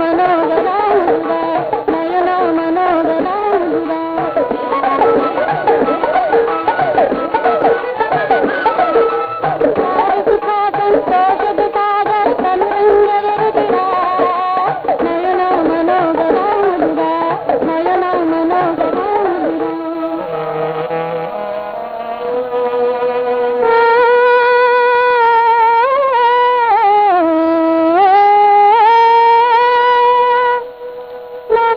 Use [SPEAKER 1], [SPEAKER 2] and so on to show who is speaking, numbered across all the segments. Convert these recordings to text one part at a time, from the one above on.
[SPEAKER 1] ಮನೋಗನ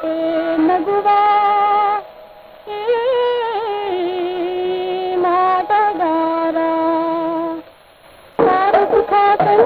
[SPEAKER 1] te naguva mata gara sar sukha tan